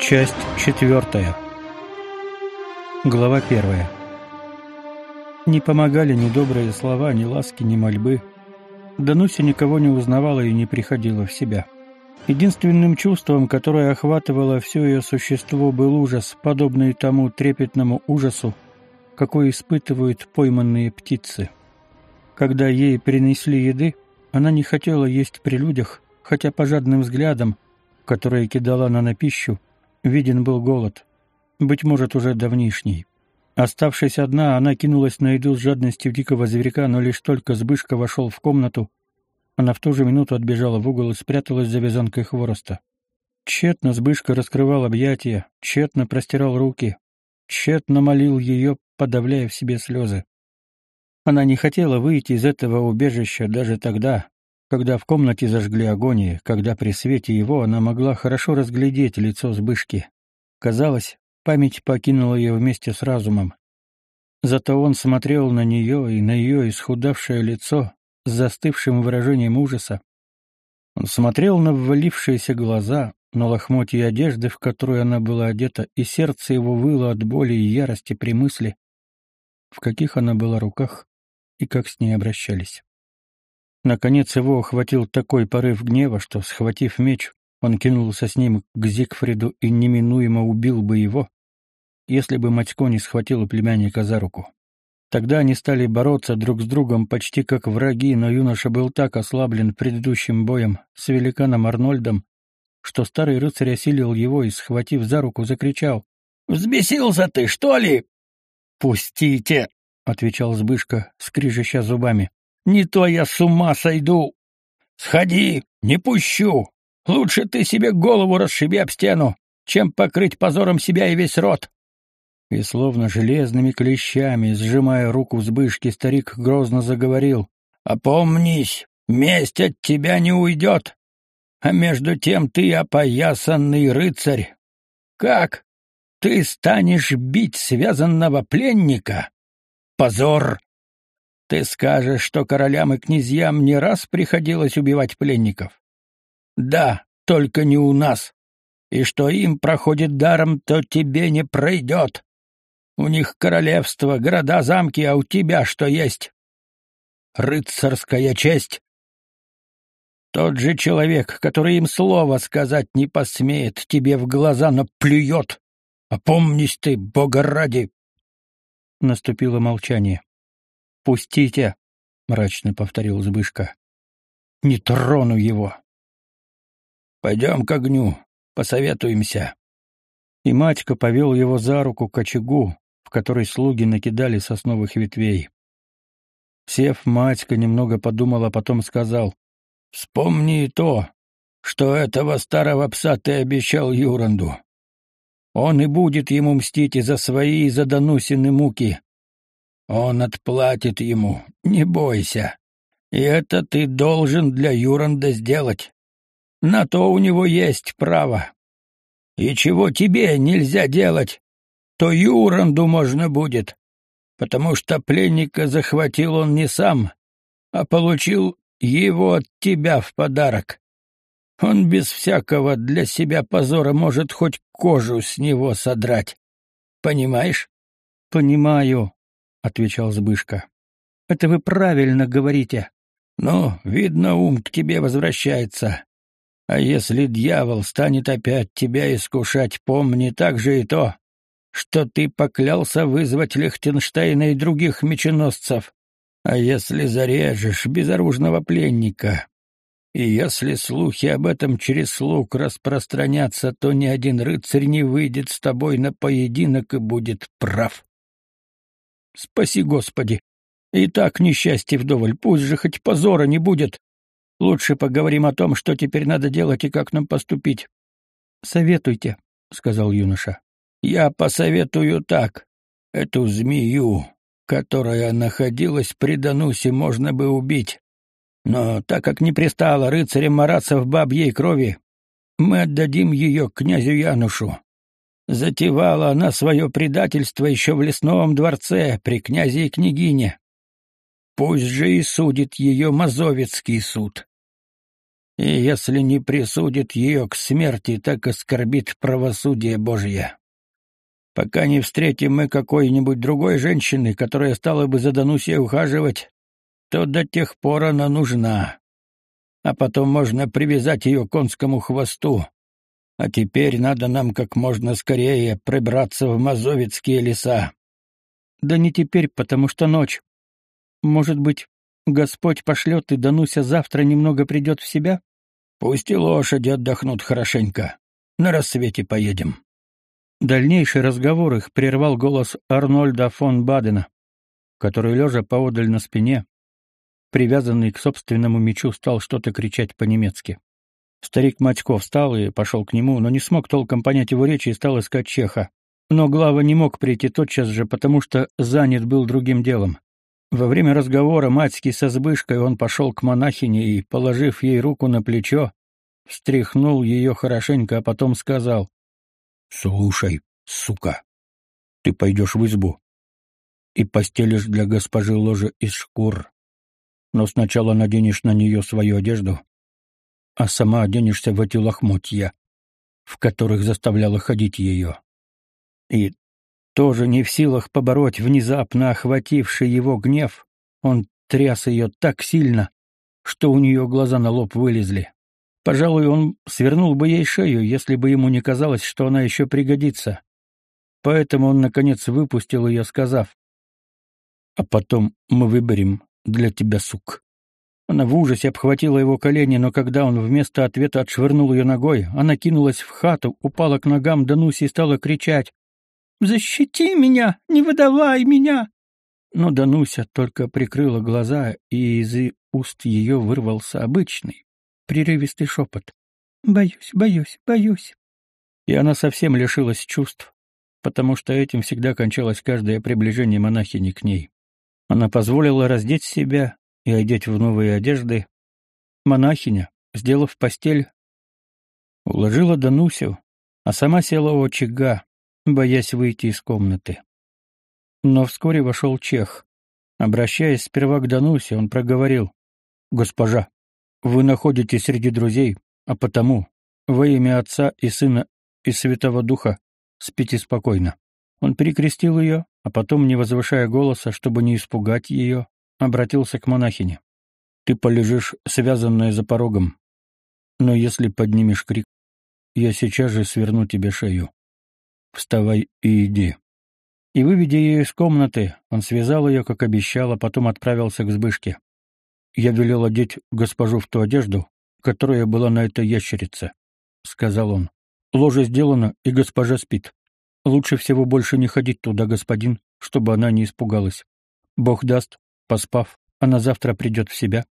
Часть четвертая. Глава первая. Не помогали ни добрые слова, ни ласки, ни мольбы. Дануся никого не узнавала и не приходила в себя. Единственным чувством, которое охватывало все ее существо, был ужас, подобный тому трепетному ужасу, какой испытывают пойманные птицы. Когда ей принесли еды, она не хотела есть при людях, хотя по жадным взглядам, которые кидала она на пищу, виден был голод, быть может, уже давнишний. Оставшись одна, она кинулась на еду с жадностью дикого зверька, но лишь только Збышка вошел в комнату, она в ту же минуту отбежала в угол и спряталась за вязанкой хвороста. Тщетно Збышка раскрывал объятия, тщетно простирал руки, тщетно молил ее, подавляя в себе слезы. Она не хотела выйти из этого убежища даже тогда, когда в комнате зажгли огонь, когда при свете его она могла хорошо разглядеть лицо Збышки. Казалось, память покинула ее вместе с разумом. Зато он смотрел на нее и на ее исхудавшее лицо с застывшим выражением ужаса. Он смотрел на ввалившиеся глаза, на лохмотья одежды, в которую она была одета, и сердце его выло от боли и ярости при мысли, в каких она была руках и как с ней обращались. Наконец его охватил такой порыв гнева, что, схватив меч, он кинулся с ним к Зигфриду и неминуемо убил бы его, если бы Матько не схватил племянника за руку. Тогда они стали бороться друг с другом почти как враги, но юноша был так ослаблен предыдущим боем с великаном Арнольдом, что старый рыцарь осилил его и, схватив за руку, закричал. «Взбесился ты, что ли?» «Пустите!» — отвечал Збышка, скрижаща зубами. Не то я с ума сойду. Сходи, не пущу. Лучше ты себе голову расшиби об стену, чем покрыть позором себя и весь род. И словно железными клещами, сжимая руку взбышки, старик грозно заговорил. «Опомнись, месть от тебя не уйдет. А между тем ты опоясанный рыцарь. Как? Ты станешь бить связанного пленника? Позор! Ты скажешь, что королям и князьям не раз приходилось убивать пленников? Да, только не у нас. И что им проходит даром, то тебе не пройдет. У них королевство, города, замки, а у тебя что есть? Рыцарская честь. Тот же человек, который им слова сказать не посмеет, тебе в глаза наплюет. Опомнись ты, бога ради. Наступило молчание. «Пустите!» — мрачно повторил Збышка. «Не трону его!» «Пойдем к огню, посоветуемся!» И матька повел его за руку к очагу, в который слуги накидали сосновых ветвей. Сев, матька немного подумал, а потом сказал, «Вспомни то, что этого старого пса ты обещал Юранду. Он и будет ему мстить и за свои, и за Данусины муки. Он отплатит ему, не бойся. И это ты должен для Юранда сделать. На то у него есть право. И чего тебе нельзя делать, то Юранду можно будет, потому что пленника захватил он не сам, а получил его от тебя в подарок. Он без всякого для себя позора может хоть кожу с него содрать. Понимаешь? Понимаю, — отвечал Збышка. — Это вы правильно говорите. Но, видно, ум к тебе возвращается. А если дьявол станет опять тебя искушать, помни также и то, что ты поклялся вызвать Лихтенштейна и других меченосцев. А если зарежешь безоружного пленника, и если слухи об этом через слуг распространятся, то ни один рыцарь не выйдет с тобой на поединок и будет прав. Спаси, Господи! И так несчастье вдоволь, пусть же хоть позора не будет. Лучше поговорим о том, что теперь надо делать и как нам поступить. Советуйте, сказал юноша. Я посоветую так. Эту змею, которая находилась при Данусе, можно бы убить. Но так как не пристало рыцарям мараться в бабьей крови, мы отдадим ее князю Янушу. Затевала она свое предательство еще в лесном дворце при князе и княгине. Пусть же и судит ее Мазовецкий суд. и если не присудит ее к смерти, так оскорбит правосудие Божье. Пока не встретим мы какой-нибудь другой женщины, которая стала бы за Данусей ухаживать, то до тех пор она нужна. А потом можно привязать ее к конскому хвосту. А теперь надо нам как можно скорее пробраться в Мазовецкие леса. Да не теперь, потому что ночь. Может быть, Господь пошлет, и Дануся завтра немного придет в себя? Пусть и лошади отдохнут хорошенько. На рассвете поедем. Дальнейший разговор их прервал голос Арнольда фон Бадена, который, лежа поодаль на спине, привязанный к собственному мечу, стал что-то кричать по-немецки. Старик Матько встал и пошел к нему, но не смог толком понять его речи и стал искать чеха. Но Глава не мог прийти тотчас же, потому что занят был другим делом. Во время разговора Матьки со Збышкой он пошел к монахине и, положив ей руку на плечо, встряхнул ее хорошенько, а потом сказал, Слушай, сука, ты пойдешь в избу и постелишь для госпожи ложе из шкур. Но сначала наденешь на нее свою одежду, а сама оденешься в эти лохмотья, в которых заставляла ходить ее. И тоже не в силах побороть внезапно охвативший его гнев, он тряс ее так сильно, что у нее глаза на лоб вылезли. Пожалуй, он свернул бы ей шею, если бы ему не казалось, что она еще пригодится. Поэтому он, наконец, выпустил ее, сказав, «А потом мы выберем для тебя сук». Она в ужасе обхватила его колени, но когда он вместо ответа отшвырнул ее ногой, она кинулась в хату, упала к ногам Дануси и стала кричать, «Защити меня! Не выдавай меня!» Но Дануся только прикрыла глаза, и из уст ее вырвался обычный, прерывистый шепот. «Боюсь, боюсь, боюсь». И она совсем лишилась чувств, потому что этим всегда кончалось каждое приближение монахини к ней. Она позволила раздеть себя и одеть в новые одежды. Монахиня, сделав постель, уложила Данусю, а сама села у очага, боясь выйти из комнаты. Но вскоре вошел чех. Обращаясь сперва к Данусе, он проговорил. «Госпожа, вы находитесь среди друзей, а потому, во имя Отца и Сына и Святого Духа, спите спокойно. Он перекрестил ее, а потом, не возвышая голоса, чтобы не испугать ее, обратился к монахине. «Ты полежишь, связанная за порогом. Но если поднимешь крик, я сейчас же сверну тебе шею. Вставай и иди». И, выведя ее из комнаты, он связал ее, как обещал, а потом отправился к Збышке. Я велел одеть госпожу в ту одежду, которая была на этой ящерице, — сказал он. Ложе сделано, и госпожа спит. Лучше всего больше не ходить туда, господин, чтобы она не испугалась. Бог даст, поспав, она завтра придет в себя.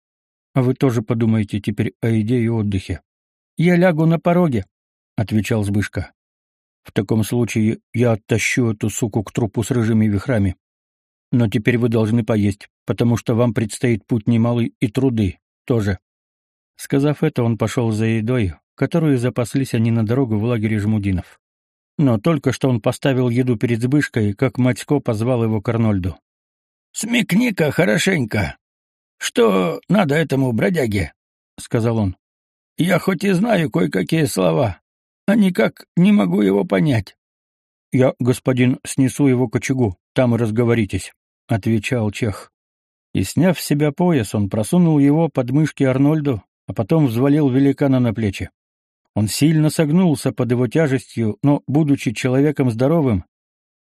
А вы тоже подумайте теперь о еде и отдыхе. Я лягу на пороге, — отвечал Збышка. В таком случае я оттащу эту суку к трупу с рыжими вихрами. Но теперь вы должны поесть, потому что вам предстоит путь немалый и труды тоже. Сказав это, он пошел за едой, которую запаслись они на дорогу в лагере Жмудинов. Но только что он поставил еду перед Збышкой, как Матько позвал его к Арнольду. «Смекни-ка хорошенько. Что надо этому бродяге?» — сказал он. «Я хоть и знаю кое-какие слова, а никак не могу его понять». «Я, господин, снесу его к очагу, там и разговоритесь», — отвечал Чех. И, сняв с себя пояс, он просунул его под мышки Арнольду, а потом взвалил великана на плечи. Он сильно согнулся под его тяжестью, но, будучи человеком здоровым,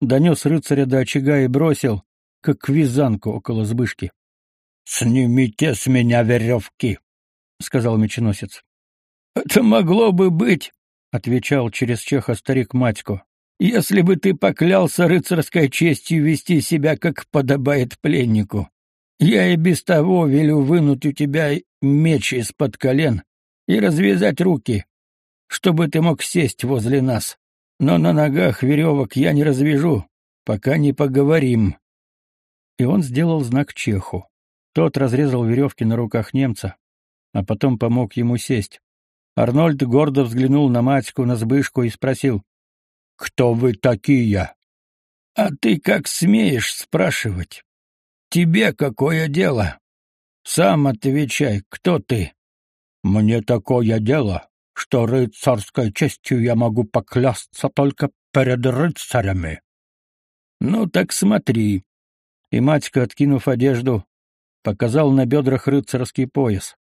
донес рыцаря до очага и бросил, как вязанку около сбышки. — Снимите с меня веревки, — сказал меченосец. — Это могло бы быть, — отвечал через чеха старик Матько, если бы ты поклялся рыцарской честью вести себя, как подобает пленнику. Я и без того велю вынуть у тебя меч из-под колен и развязать руки, чтобы ты мог сесть возле нас. Но на ногах веревок я не развяжу, пока не поговорим. И он сделал знак чеху. Тот разрезал веревки на руках немца, а потом помог ему сесть. Арнольд гордо взглянул на матьку, на сбышку и спросил, «Кто вы такие?» «А ты как смеешь спрашивать? Тебе какое дело? Сам отвечай, кто ты?» Мне такое дело, что рыцарской честью я могу поклясться только перед рыцарями. Ну так смотри. И матька, откинув одежду, показал на бедрах рыцарский пояс.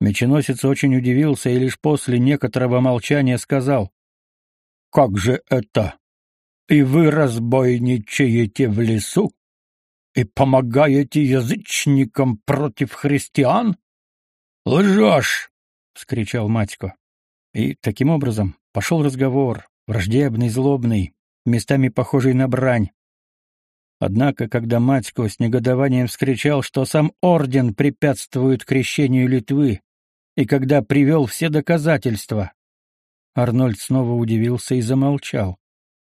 Меченосец очень удивился и лишь после некоторого молчания сказал: "Как же это? И вы разбойничаете в лесу и помогаете язычникам против христиан?" «Лжешь!» — вскричал Матько. И таким образом пошел разговор, враждебный, злобный, местами похожий на брань. Однако, когда Матько с негодованием вскричал, что сам орден препятствует крещению Литвы, и когда привел все доказательства, Арнольд снова удивился и замолчал,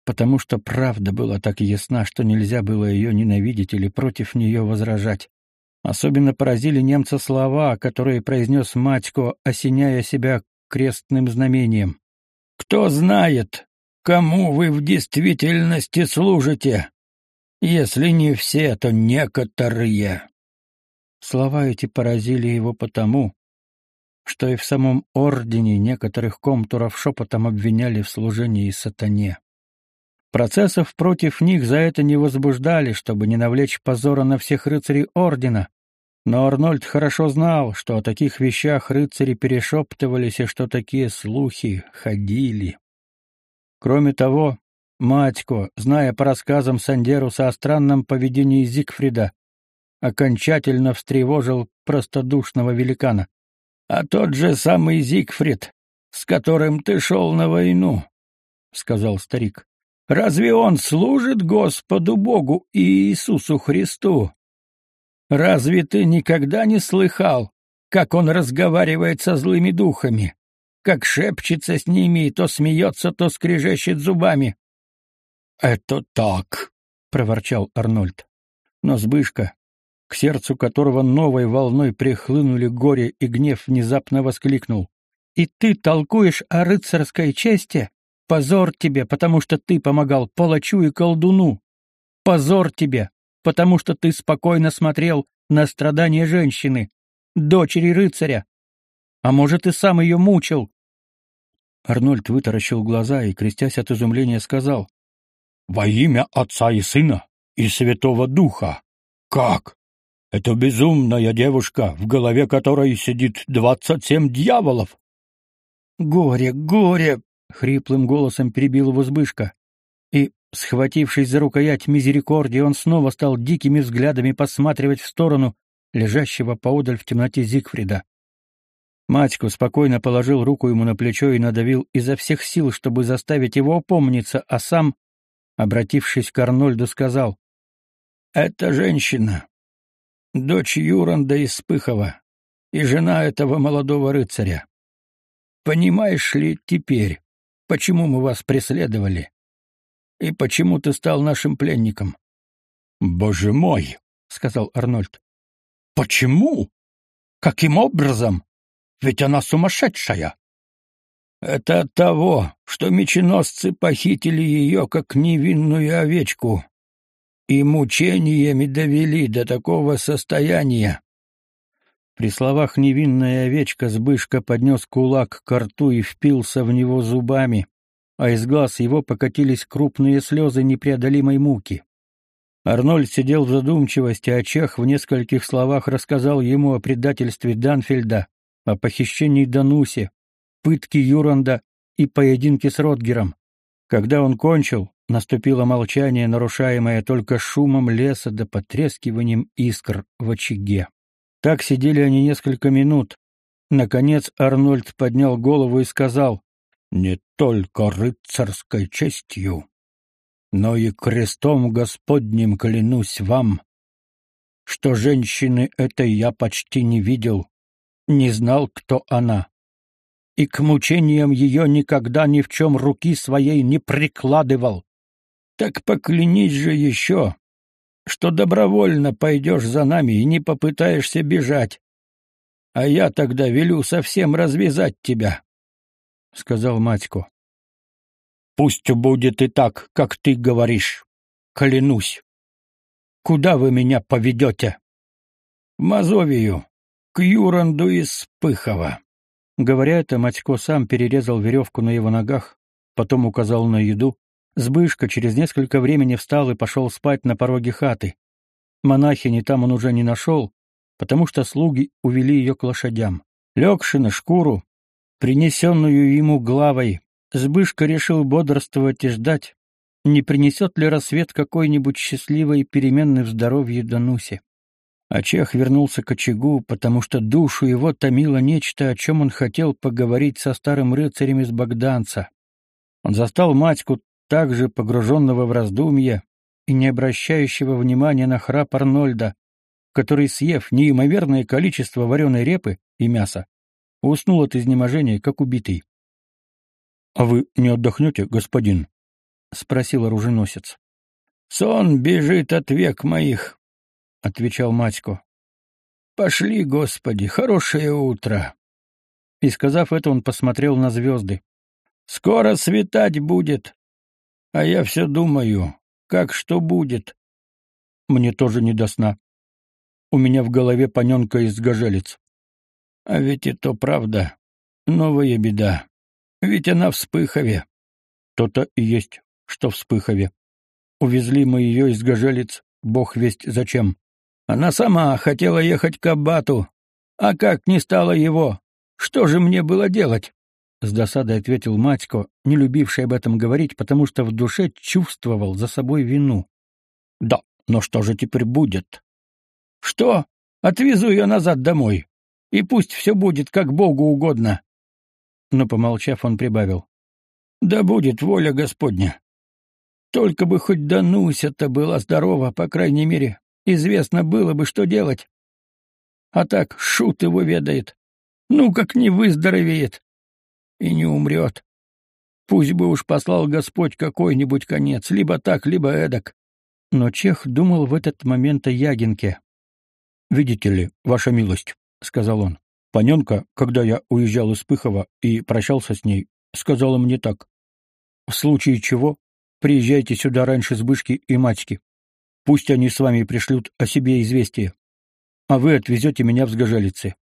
потому что правда была так ясна, что нельзя было ее ненавидеть или против нее возражать. Особенно поразили немца слова, которые произнес Матько, осеняя себя крестным знамением. «Кто знает, кому вы в действительности служите? Если не все, то некоторые». Слова эти поразили его потому, что и в самом ордене некоторых комтуров шепотом обвиняли в служении сатане. Процессов против них за это не возбуждали, чтобы не навлечь позора на всех рыцарей ордена, но Арнольд хорошо знал, что о таких вещах рыцари перешептывались и что такие слухи ходили. Кроме того, Матько, зная по рассказам Сандеруса о странном поведении Зигфрида, окончательно встревожил простодушного великана. «А тот же самый Зигфрид, с которым ты шел на войну», — сказал старик, — «разве он служит Господу Богу и Иисусу Христу?» Разве ты никогда не слыхал, как он разговаривает со злыми духами, как шепчется с ними и то смеется, то скрежещет зубами? — Это так, — проворчал Арнольд. Но Сбышка, к сердцу которого новой волной прихлынули горе и гнев, внезапно воскликнул. — И ты толкуешь о рыцарской чести? Позор тебе, потому что ты помогал палачу и колдуну! Позор тебе, потому что ты спокойно смотрел на страдания женщины, дочери рыцаря. А может, и сам ее мучил. Арнольд вытаращил глаза и, крестясь от изумления, сказал, «Во имя Отца и Сына и Святого Духа! Как? Это безумная девушка, в голове которой сидит двадцать семь дьяволов!» «Горе, горе!» — хриплым голосом перебил его. И, Схватившись за рукоять мизерикордии, он снова стал дикими взглядами посматривать в сторону лежащего поодаль в темноте Зигфрида. Матько спокойно положил руку ему на плечо и надавил изо всех сил, чтобы заставить его опомниться, а сам, обратившись к Арнольду, сказал, «Это женщина, дочь Юранда из Спыхова и жена этого молодого рыцаря. Понимаешь ли теперь, почему мы вас преследовали?» И почему ты стал нашим пленником? Боже мой, сказал Арнольд. Почему? Каким образом? Ведь она сумасшедшая. Это от того, что меченосцы похитили ее как невинную овечку и мучениями довели до такого состояния. При словах «невинная овечка» Сбышка поднес кулак к рту и впился в него зубами а из глаз его покатились крупные слезы непреодолимой муки. Арнольд сидел в задумчивости, а Чех в нескольких словах рассказал ему о предательстве Данфельда, о похищении Дануси, пытке Юранда и поединке с Ротгером. Когда он кончил, наступило молчание, нарушаемое только шумом леса да потрескиванием искр в очаге. Так сидели они несколько минут. Наконец Арнольд поднял голову и сказал, не только рыцарской честью, но и крестом Господним клянусь вам, что женщины этой я почти не видел, не знал, кто она, и к мучениям ее никогда ни в чем руки своей не прикладывал. Так поклянись же еще, что добровольно пойдешь за нами и не попытаешься бежать, а я тогда велю совсем развязать тебя. — сказал Матько. «Пусть будет и так, как ты говоришь. Клянусь. Куда вы меня поведете?» «В Мазовию, к Юранду из Пыхова. Говоря это, Матько сам перерезал веревку на его ногах, потом указал на еду. Сбышка через несколько времени встал и пошел спать на пороге хаты. Монахини там он уже не нашел, потому что слуги увели ее к лошадям. Легши на шкуру, принесенную ему главой, Сбышка решил бодрствовать и ждать, не принесет ли рассвет какой-нибудь счастливой перемены в здоровье Дануси. А Чех вернулся к очагу, потому что душу его томило нечто, о чем он хотел поговорить со старым рыцарем из Богданца. Он застал матьку, также погруженного в раздумье и не обращающего внимания на храп Арнольда, который, съев неимоверное количество вареной репы и мяса, уснул от изнеможения, как убитый. — А вы не отдохнете, господин? — спросил оруженосец. — Сон бежит от век моих, — отвечал Матько. — Пошли, Господи, хорошее утро. И, сказав это, он посмотрел на звезды. — Скоро светать будет. А я все думаю, как что будет. Мне тоже не до сна. У меня в голове паненка из гожелец. А ведь и то правда. Новая беда. Ведь она в Спыхове. То-то и есть, что в Спыхове. Увезли мы ее из Гожелец, бог весть зачем. Она сама хотела ехать к Аббату. А как не стало его? Что же мне было делать? С досадой ответил Матько, не любивший об этом говорить, потому что в душе чувствовал за собой вину. Да, но что же теперь будет? Что? Отвезу ее назад домой. И пусть все будет, как Богу угодно но, помолчав, он прибавил. «Да будет воля Господня. Только бы хоть Дануся-то была здорова, по крайней мере, известно было бы, что делать. А так шут его ведает. Ну, как не выздоровеет и не умрет. Пусть бы уж послал Господь какой-нибудь конец, либо так, либо эдак». Но Чех думал в этот момент о Ягинке. «Видите ли, ваша милость», — сказал он, Паненка, когда я уезжал из Пыхова и прощался с ней, сказала мне так. «В случае чего, приезжайте сюда раньше Сбышки и Матьки. Пусть они с вами пришлют о себе известие, а вы отвезете меня в Сгожелицы».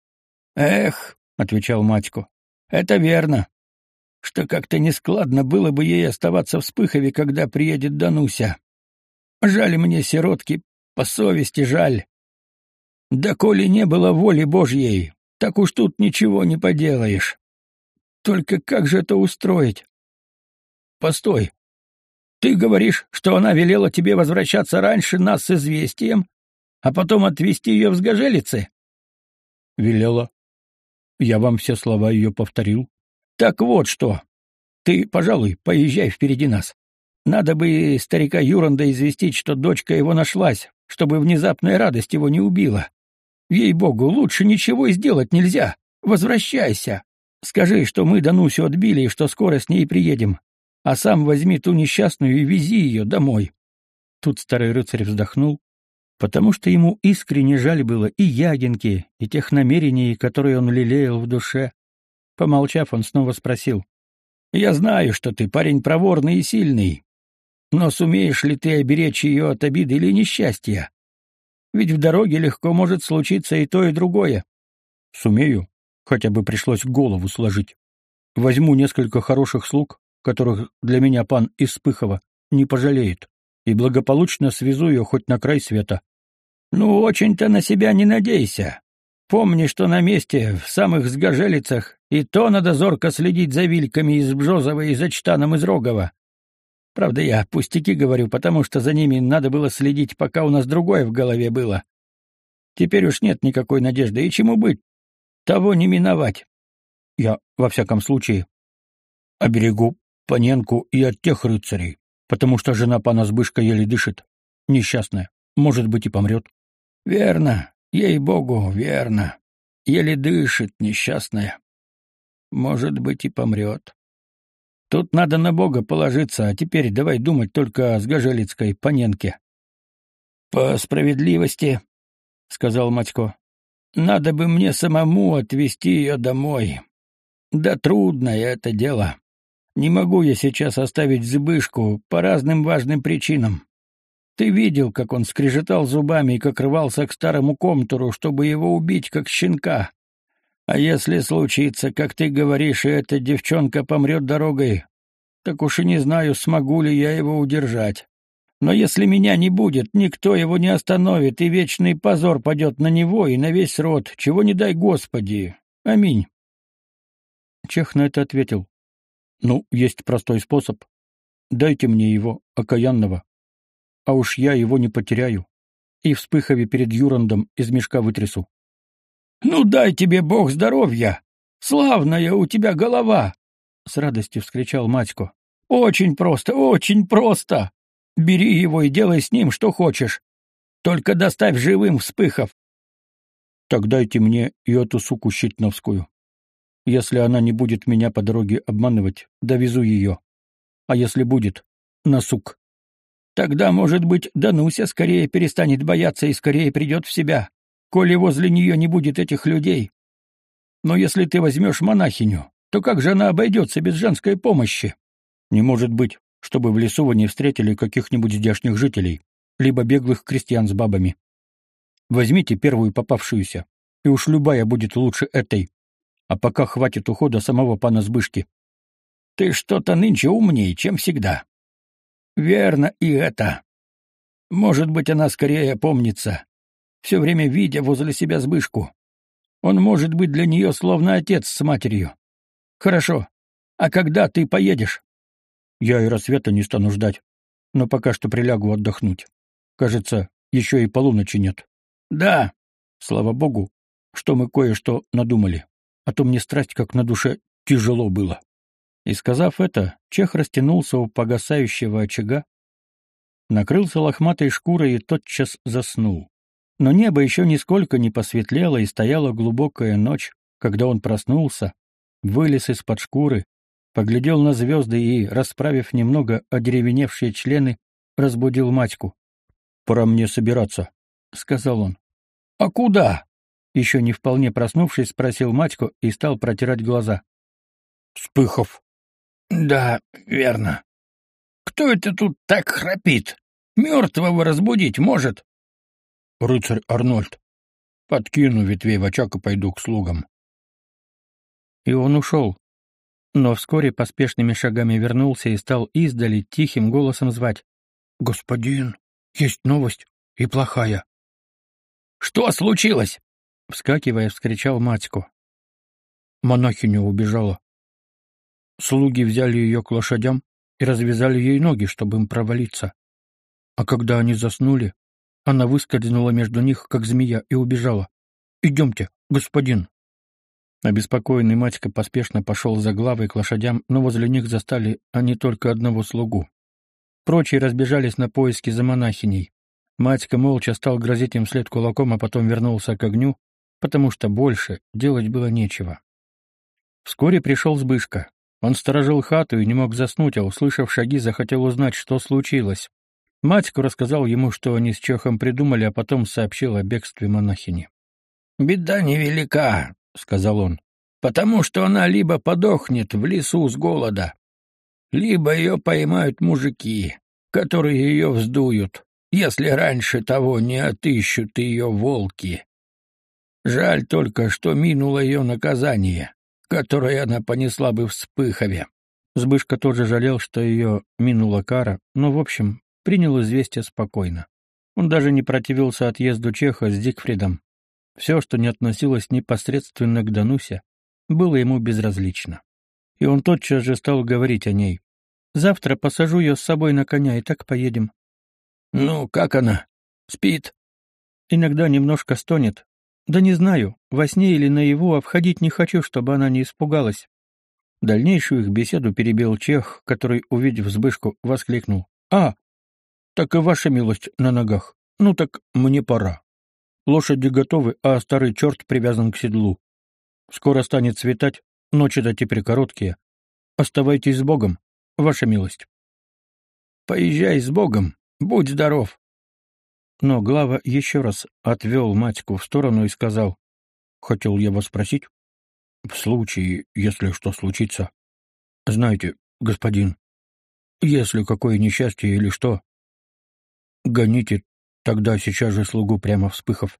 «Эх», — отвечал Матько, — «это верно, что как-то нескладно было бы ей оставаться в Спыхове, когда приедет Дануся. Жаль мне, сиротки, по совести жаль. Да коли не было воли Божьей, так уж тут ничего не поделаешь. Только как же это устроить? Постой. Ты говоришь, что она велела тебе возвращаться раньше нас с известием, а потом отвезти ее в сгожелицы? Велела. Я вам все слова ее повторил. Так вот что. Ты, пожалуй, поезжай впереди нас. Надо бы старика Юранда известить, что дочка его нашлась, чтобы внезапная радость его не убила. Ей-богу, лучше ничего сделать нельзя. Возвращайся. Скажи, что мы Данусю отбили и что скоро с ней приедем. А сам возьми ту несчастную и вези ее домой. Тут старый рыцарь вздохнул, потому что ему искренне жаль было и Ягинки, и тех намерений, которые он лелеял в душе. Помолчав, он снова спросил. «Я знаю, что ты парень проворный и сильный, но сумеешь ли ты оберечь ее от обиды или несчастья? Ведь в дороге легко может случиться и то, и другое. Сумею, хотя бы пришлось голову сложить. Возьму несколько хороших слуг, которых для меня пан из Спыхова не пожалеет, и благополучно свезу ее хоть на край света. Ну, очень-то на себя не надейся. Помни, что на месте, в самых сгожелицах, и то надо зорко следить за вильками из Бжозова и за Чтаном из Рогова. Правда, я пустяки говорю, потому что за ними надо было следить, пока у нас другое в голове было. Теперь уж нет никакой надежды, и чему быть? Того не миновать. Я, во всяком случае, оберегу Паненку и от тех рыцарей, потому что жена пана Сбышка еле дышит, несчастная, может быть, и помрет. Верно, ей-богу, верно. Еле дышит, несчастная. Может быть, и помрет. Тут надо на Бога положиться, а теперь давай думать только о Сгожелицкой Паненке. — По справедливости, — сказал Матько, — надо бы мне самому отвезти ее домой. Да трудное это дело. Не могу я сейчас оставить Зыбышку по разным важным причинам. Ты видел, как он скрежетал зубами и как рвался к старому комтуру, чтобы его убить, как щенка. А если случится, как ты говоришь, и эта девчонка помрет дорогой, так уж и не знаю, смогу ли я его удержать. Но если меня не будет, никто его не остановит, и вечный позор падет на него и на весь род, чего не дай Господи. Аминь. Чех на это ответил. Ну, есть простой способ. Дайте мне его, окаянного. А уж я его не потеряю. И вспыхове перед Юрандом из мешка вытрясу. Ну, дай тебе Бог здоровья! Славная у тебя голова! С радостью вскричал Матько. Очень просто, очень просто! Бери его и делай с ним что хочешь. Только доставь живым вспыхов. Так дайте мне и эту суку щитновскую. Если она не будет меня по дороге обманывать, довезу ее. А если будет, на сук. Тогда, может быть, Дануся скорее перестанет бояться и скорее придет в себя, коли возле нее не будет этих людей. Но если ты возьмешь монахиню, то как же она обойдется без женской помощи? Не может быть, чтобы в лесу вы не встретили каких-нибудь здешних жителей, либо беглых крестьян с бабами. Возьмите первую попавшуюся, и уж любая будет лучше этой. А пока хватит ухода самого пана Сбышки. Ты что-то нынче умнее, чем всегда. Верно и это. Может быть, она скорее помнится, все время видя возле себя Сбышку. Он может быть для нее словно отец с матерью. Хорошо. А когда ты поедешь? Я и рассвета не стану ждать, но пока что прилягу отдохнуть. Кажется, еще и полуночи нет. Да. Слава богу, что мы кое-что надумали, а то мне страсть как на душе тяжело было. И сказав это, чех растянулся у погасающего очага, накрылся лохматой шкурой и тотчас заснул. Но небо еще нисколько не посветлело, и стояла глубокая ночь, когда он проснулся, вылез из-под шкуры, поглядел на звезды и, расправив немного одеревеневшие члены, разбудил матьку. «Пора мне собираться», — сказал он. «А куда?» Еще не вполне проснувшись, спросил матьку и стал протирать глаза. «Спыхов». «Да, верно. Кто это тут так храпит? Мертвого разбудить может?» «Рыцарь Арнольд. Подкину ветвей в очаг и пойду к слугам». И он ушел, но вскоре поспешными шагами вернулся и стал издали тихим голосом звать. «Господин, есть новость, и плохая». «Что случилось?» — вскакивая, вскричал Матько. Монахиня убежала. Слуги взяли ее к лошадям и развязали ей ноги, чтобы им провалиться. А когда они заснули, она выскользнула между них, как змея, и убежала. «Идемте, господин!» Обеспокоенный Матька поспешно пошел за главой к лошадям, но возле них застали они только одного слугу. Прочие разбежались на поиски за монахиней. Матька молча стал грозить им вслед кулаком, а потом вернулся к огню, потому что больше делать было нечего. Вскоре пришел Сбышка. Он сторожил хату и не мог заснуть, а, услышав шаги, захотел узнать, что случилось. Матька рассказал ему, что они с Чехом придумали, а потом сообщил о бегстве монахини. «Беда невелика», — сказал он, — «потому что она либо подохнет в лесу с голода, либо ее поймают мужики, которые ее вздуют, если раньше того не отыщут ее волки. Жаль только, что минуло ее наказание, которое она понесла бы в Спыхове». Збышка тоже жалел, что ее минула кара, но, в общем, принял известие спокойно. Он даже не противился отъезду Чеха с Дикфридом, все, что не относилось непосредственно к Данусе, было ему безразлично. И он тотчас же стал говорить о ней. «Завтра посажу ее с собой на коня, и так поедем». «Ну, как она? Спит?» «Иногда немножко стонет. Да не знаю, во сне или наяву, а входить не хочу, чтобы она не испугалась». Дальнейшую их беседу перебил Чех, который, увидев вспышку, воскликнул. «А, так и ваша милость на ногах. Ну так мне пора». Лошади готовы, а старый черт привязан к седлу. Скоро станет светать, ночи-то теперь короткие. Оставайтесь с Богом, ваша милость. Поезжай с Богом, будь здоров. Но глава еще раз отвел матьку в сторону и сказал, «Хотел я вас спросить, в случае, если что случится. Знаете, господин, если какое несчастье или что, гоните Тогда сейчас же слугу прямо вспыхов.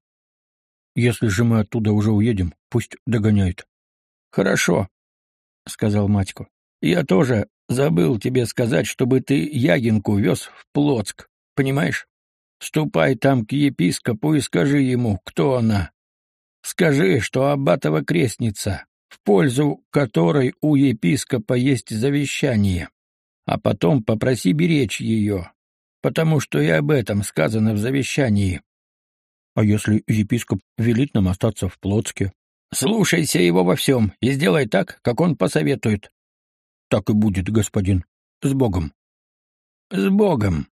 Если же мы оттуда уже уедем, пусть догоняет. Хорошо, сказал Матько. Я тоже забыл тебе сказать, чтобы ты Ягинку вез в Плотск, понимаешь? Ступай там к епископу и скажи ему, кто она. Скажи, что Аббатова крестница, в пользу которой у епископа есть завещание, а потом попроси беречь ее, потому что и об этом сказано в завещании. А если епископ велит нам остаться в Плотске? Слушайся его во всем и сделай так, как он посоветует. Так и будет, господин. С Богом. С Богом.